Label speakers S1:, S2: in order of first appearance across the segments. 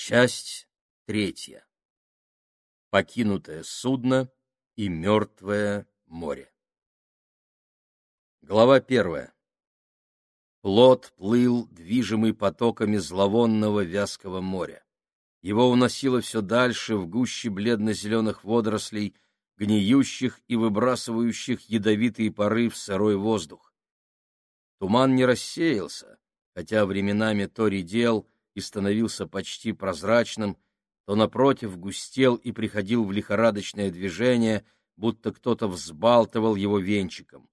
S1: Часть третья. Покинутое судно и мертвое море. Глава первая. Плот плыл, движимый потоками зловонного вязкого моря. Его уносило все дальше в гуще бледно-зеленых водорослей, гниющих и выбрасывающих ядовитые пары в сырой воздух. Туман не рассеялся, хотя временами то редел и становился почти прозрачным, то, напротив, густел и приходил в лихорадочное движение, будто кто-то взбалтывал его венчиком.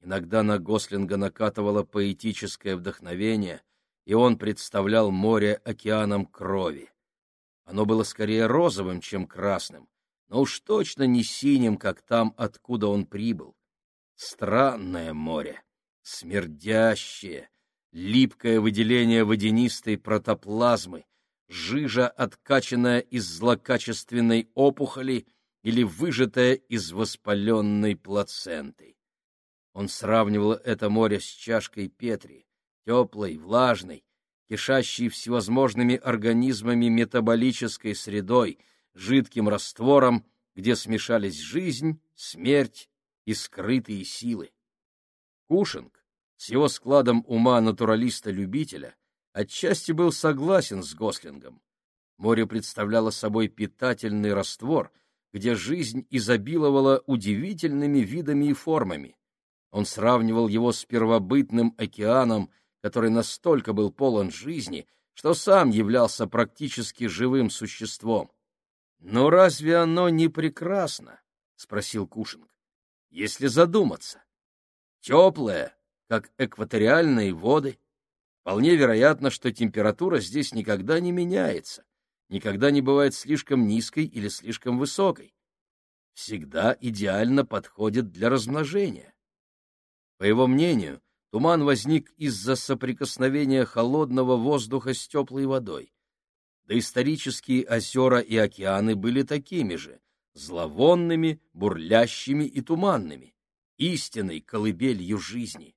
S1: Иногда на Гослинга накатывало поэтическое вдохновение, и он представлял море океаном крови. Оно было скорее розовым, чем красным, но уж точно не синим, как там, откуда он прибыл. Странное море, смердящее, липкое выделение водянистой протоплазмы, жижа, откачанная из злокачественной опухоли или выжатая из воспаленной плаценты. Он сравнивал это море с чашкой Петри, теплой, влажной, кишащей всевозможными организмами метаболической средой, жидким раствором, где смешались жизнь, смерть и скрытые силы. Кушинг с его складом ума натуралиста-любителя отчасти был согласен с Гослингом. Море представляло собой питательный раствор, где жизнь изобиловала удивительными видами и формами. Он сравнивал его с первобытным океаном, который настолько был полон жизни, что сам являлся практически живым существом. «Но разве оно не прекрасно?» — спросил Кушинг. «Если задуматься. Теплое, как экваториальные воды, вполне вероятно, что температура здесь никогда не меняется, никогда не бывает слишком низкой или слишком высокой. Всегда идеально подходит для размножения. По его мнению, туман возник из-за соприкосновения холодного воздуха с теплой водой. Доисторические озера и океаны были такими же, зловонными, бурлящими и туманными, истинной колыбелью жизни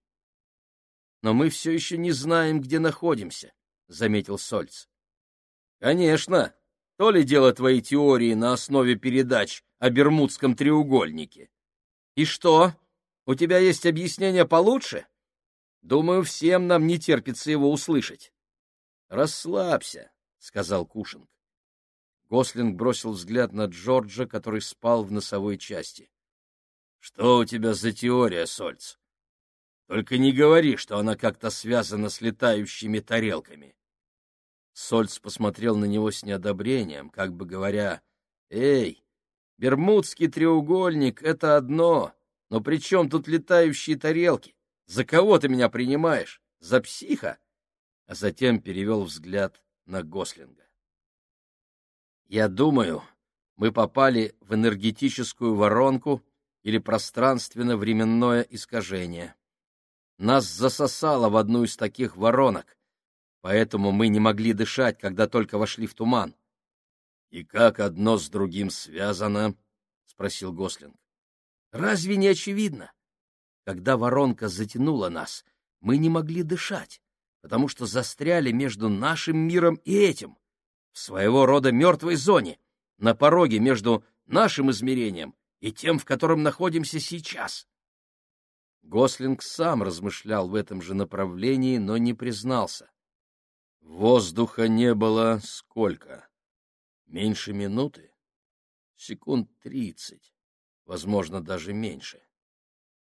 S1: но мы все еще не знаем, где находимся, — заметил Сольц. — Конечно. То ли дело твоей теории на основе передач о Бермудском треугольнике. — И что? У тебя есть объяснение получше? Думаю, всем нам не терпится его услышать. — Расслабься, — сказал Кушинг. Гослинг бросил взгляд на Джорджа, который спал в носовой части. — Что у тебя за теория, Сольц? Только не говори, что она как-то связана с летающими тарелками. Сольц посмотрел на него с неодобрением, как бы говоря, «Эй, Бермудский треугольник — это одно, но при чем тут летающие тарелки? За кого ты меня принимаешь? За психа?» А затем перевел взгляд на Гослинга. «Я думаю, мы попали в энергетическую воронку или пространственно-временное искажение. Нас засосало в одну из таких воронок, поэтому мы не могли дышать, когда только вошли в туман. — И как одно с другим связано? — спросил Гослинг. — Разве не очевидно? Когда воронка затянула нас, мы не могли дышать, потому что застряли между нашим миром и этим, в своего рода мертвой зоне, на пороге между нашим измерением и тем, в котором находимся сейчас. Гослинг сам размышлял в этом же направлении, но не признался. Воздуха не было сколько? Меньше минуты? Секунд тридцать, возможно, даже меньше.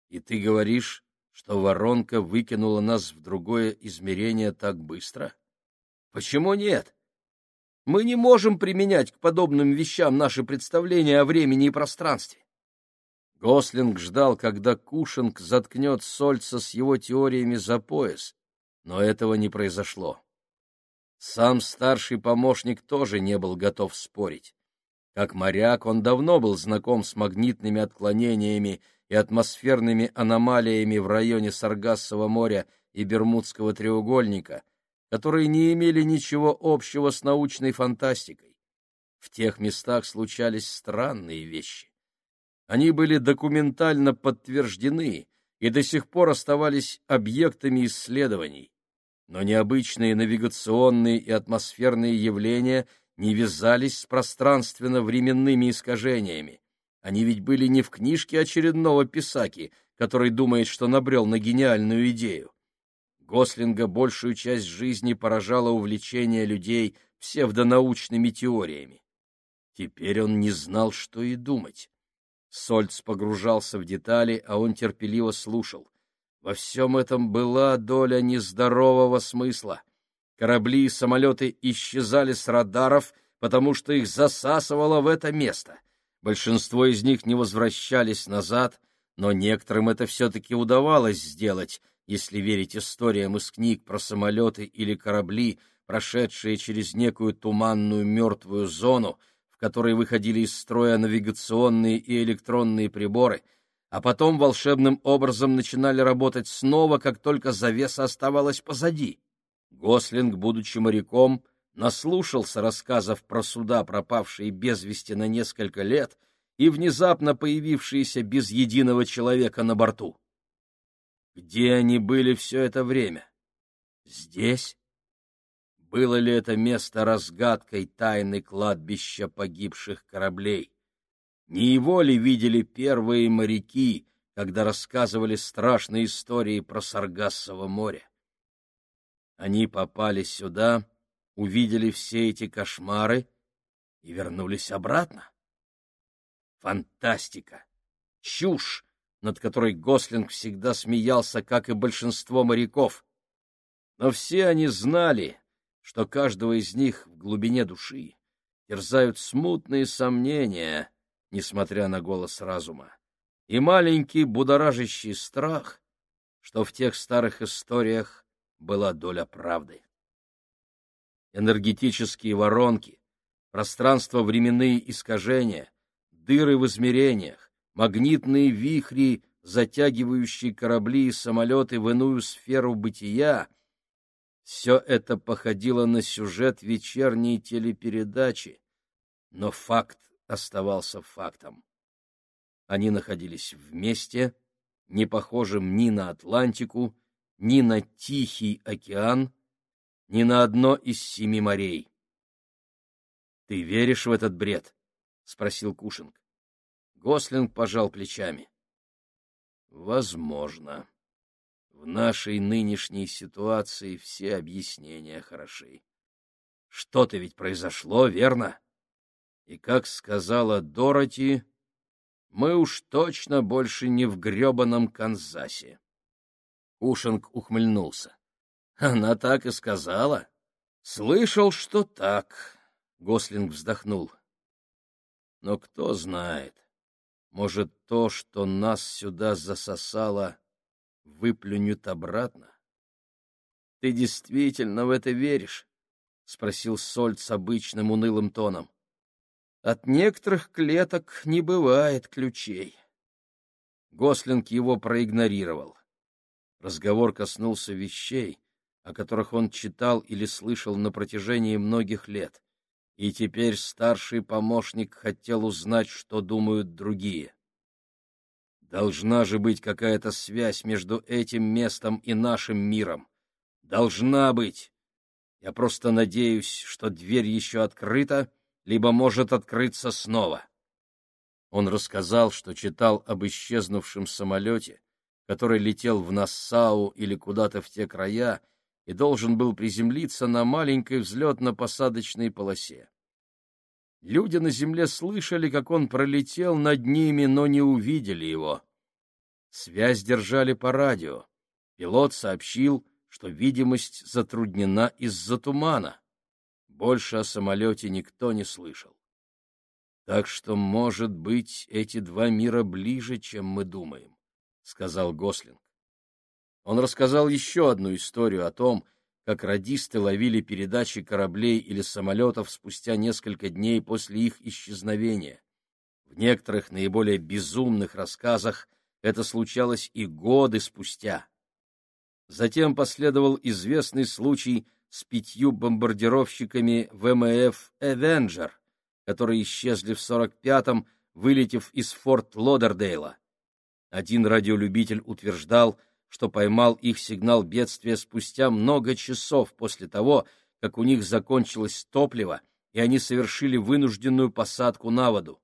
S1: И ты говоришь, что воронка выкинула нас в другое измерение так быстро? Почему нет? Мы не можем применять к подобным вещам наши представления о времени и пространстве. Гослинг ждал, когда Кушинг заткнет Сольца с его теориями за пояс, но этого не произошло. Сам старший помощник тоже не был готов спорить. Как моряк он давно был знаком с магнитными отклонениями и атмосферными аномалиями в районе Саргассового моря и Бермудского треугольника, которые не имели ничего общего с научной фантастикой. В тех местах случались странные вещи. Они были документально подтверждены и до сих пор оставались объектами исследований. но необычные навигационные и атмосферные явления не вязались с пространственно-временными искажениями. Они ведь были не в книжке очередного писаки, который думает, что набрел на гениальную идею. Гослинга большую часть жизни поражало увлечение людей псевдонаучными теориями. Теперь он не знал, что и думать. Сольц погружался в детали, а он терпеливо слушал. Во всем этом была доля нездорового смысла. Корабли и самолеты исчезали с радаров, потому что их засасывало в это место. Большинство из них не возвращались назад, но некоторым это все-таки удавалось сделать, если верить историям из книг про самолеты или корабли, прошедшие через некую туманную мертвую зону, в которой выходили из строя навигационные и электронные приборы, а потом волшебным образом начинали работать снова, как только завеса оставалась позади. Гослинг, будучи моряком, наслушался рассказов про суда, пропавшие без вести на несколько лет, и внезапно появившиеся без единого человека на борту. Где они были все это время? Здесь? Было ли это место разгадкой тайны кладбища погибших кораблей? Не его ли видели первые моряки, когда рассказывали страшные истории про Саргассово море? Они попали сюда, увидели все эти кошмары и вернулись обратно. Фантастика! Чушь, над которой Гослинг всегда смеялся, как и большинство моряков. Но все они знали, что каждого из них в глубине души терзают смутные сомнения, несмотря на голос разума, и маленький будоражащий страх, что в тех старых историях была доля правды. Энергетические воронки, пространство-временные искажения, дыры в измерениях, магнитные вихри, затягивающие корабли и самолеты в иную сферу бытия — все это походило на сюжет вечерней телепередачи, но факт оставался фактом. Они находились вместе, не похожим ни на Атлантику, ни на Тихий океан, ни на одно из семи морей. — Ты веришь в этот бред? — спросил Кушинг. Гослинг пожал плечами. — Возможно. В нашей нынешней ситуации все объяснения хороши. Что-то ведь произошло, верно? И, как сказала Дороти, мы уж точно больше не в гребаном Канзасе. Ушинг ухмыльнулся. Она так и сказала. Слышал, что так. Гослинг вздохнул. Но кто знает, может, то, что нас сюда засосало, выплюнет обратно. — Ты действительно в это веришь? — спросил Сольд с обычным унылым тоном. — От некоторых клеток не бывает ключей. Гослинг его проигнорировал. Разговор коснулся вещей, о которых он читал или слышал на протяжении многих лет, и теперь старший помощник хотел узнать, что думают другие. Должна же быть какая-то связь между этим местом и нашим миром. Должна быть. Я просто надеюсь, что дверь еще открыта, либо может открыться снова. Он рассказал, что читал об исчезнувшем самолете, который летел в Нассау или куда-то в те края и должен был приземлиться на маленькой взлетно-посадочной полосе. Люди на земле слышали, как он пролетел над ними, но не увидели его. Связь держали по радио. Пилот сообщил, что видимость затруднена из-за тумана. Больше о самолете никто не слышал. Так что, может быть, эти два мира ближе, чем мы думаем, — сказал Гослинг. Он рассказал еще одну историю о том, как радисты ловили передачи кораблей или самолетов спустя несколько дней после их исчезновения. В некоторых наиболее безумных рассказах это случалось и годы спустя. Затем последовал известный случай с пятью бомбардировщиками ВМФ «Эвенджер», которые исчезли в 45-м, вылетев из форт Лодердейла. Один радиолюбитель утверждал, что поймал их сигнал бедствия спустя много часов после того, как у них закончилось топливо, и они совершили вынужденную посадку на воду.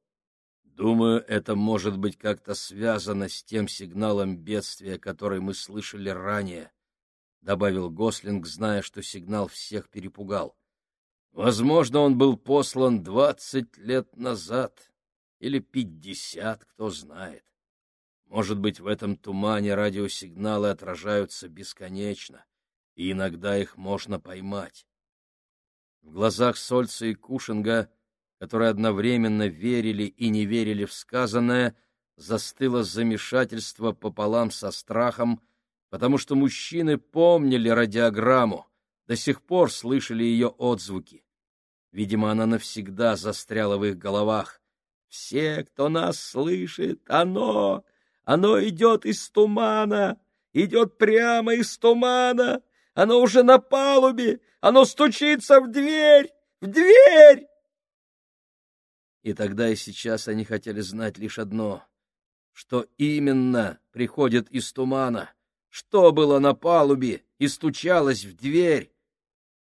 S1: Думаю, это может быть как-то связано с тем сигналом бедствия, который мы слышали ранее, — добавил Гослинг, зная, что сигнал всех перепугал. Возможно, он был послан двадцать лет назад или пятьдесят, кто знает. Может быть, в этом тумане радиосигналы отражаются бесконечно, и иногда их можно поймать. В глазах Сольца и Кушинга, которые одновременно верили и не верили в сказанное, застыло замешательство пополам со страхом, потому что мужчины помнили радиограмму, до сих пор слышали ее отзвуки. Видимо, она навсегда застряла в их головах. «Все, кто нас слышит, оно! Оно идет из тумана! Идет прямо из тумана! Оно уже на палубе! Оно стучится в дверь! В дверь!» И тогда и сейчас они хотели знать лишь одно — что именно приходит из тумана, что было на палубе и стучалось в дверь,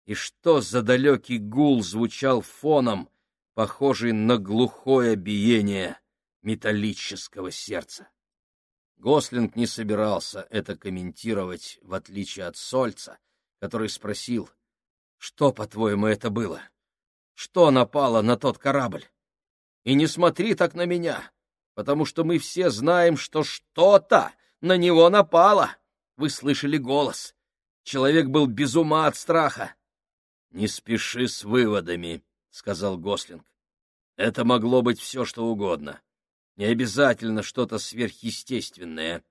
S1: и что за далекий гул звучал фоном, похожий на глухое биение металлического сердца. Гослинг не собирался это комментировать, в отличие от Сольца, который спросил, что, по-твоему, это было? Что напало на тот корабль? И не смотри так на меня, потому что мы все знаем, что что-то на него напало. Вы слышали голос. Человек был без ума от страха. — Не спеши с выводами, — сказал Гослинг. — Это могло быть все, что угодно. Не обязательно что-то сверхъестественное.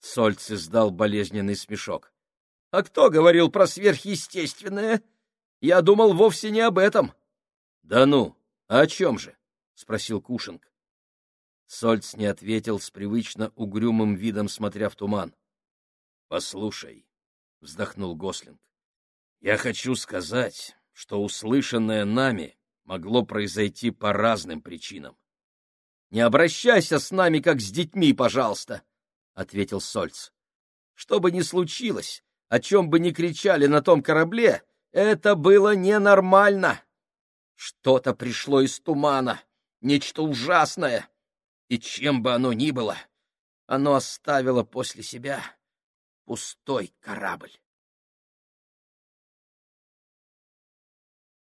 S1: Сольц издал болезненный смешок. — А кто говорил про сверхъестественное? Я думал вовсе не об этом. — Да ну, а о чем же? — спросил Кушинг. Сольц не ответил с привычно угрюмым видом, смотря в туман. — Послушай, — вздохнул Гослинг, я хочу сказать, что услышанное нами могло произойти по разным причинам. — Не обращайся с нами, как с детьми, пожалуйста, — ответил Сольц. — Что бы ни случилось, о чем бы ни кричали на том корабле, это было ненормально. Что-то пришло из тумана, нечто ужасное, и чем бы оно ни было, оно оставило после себя пустой корабль.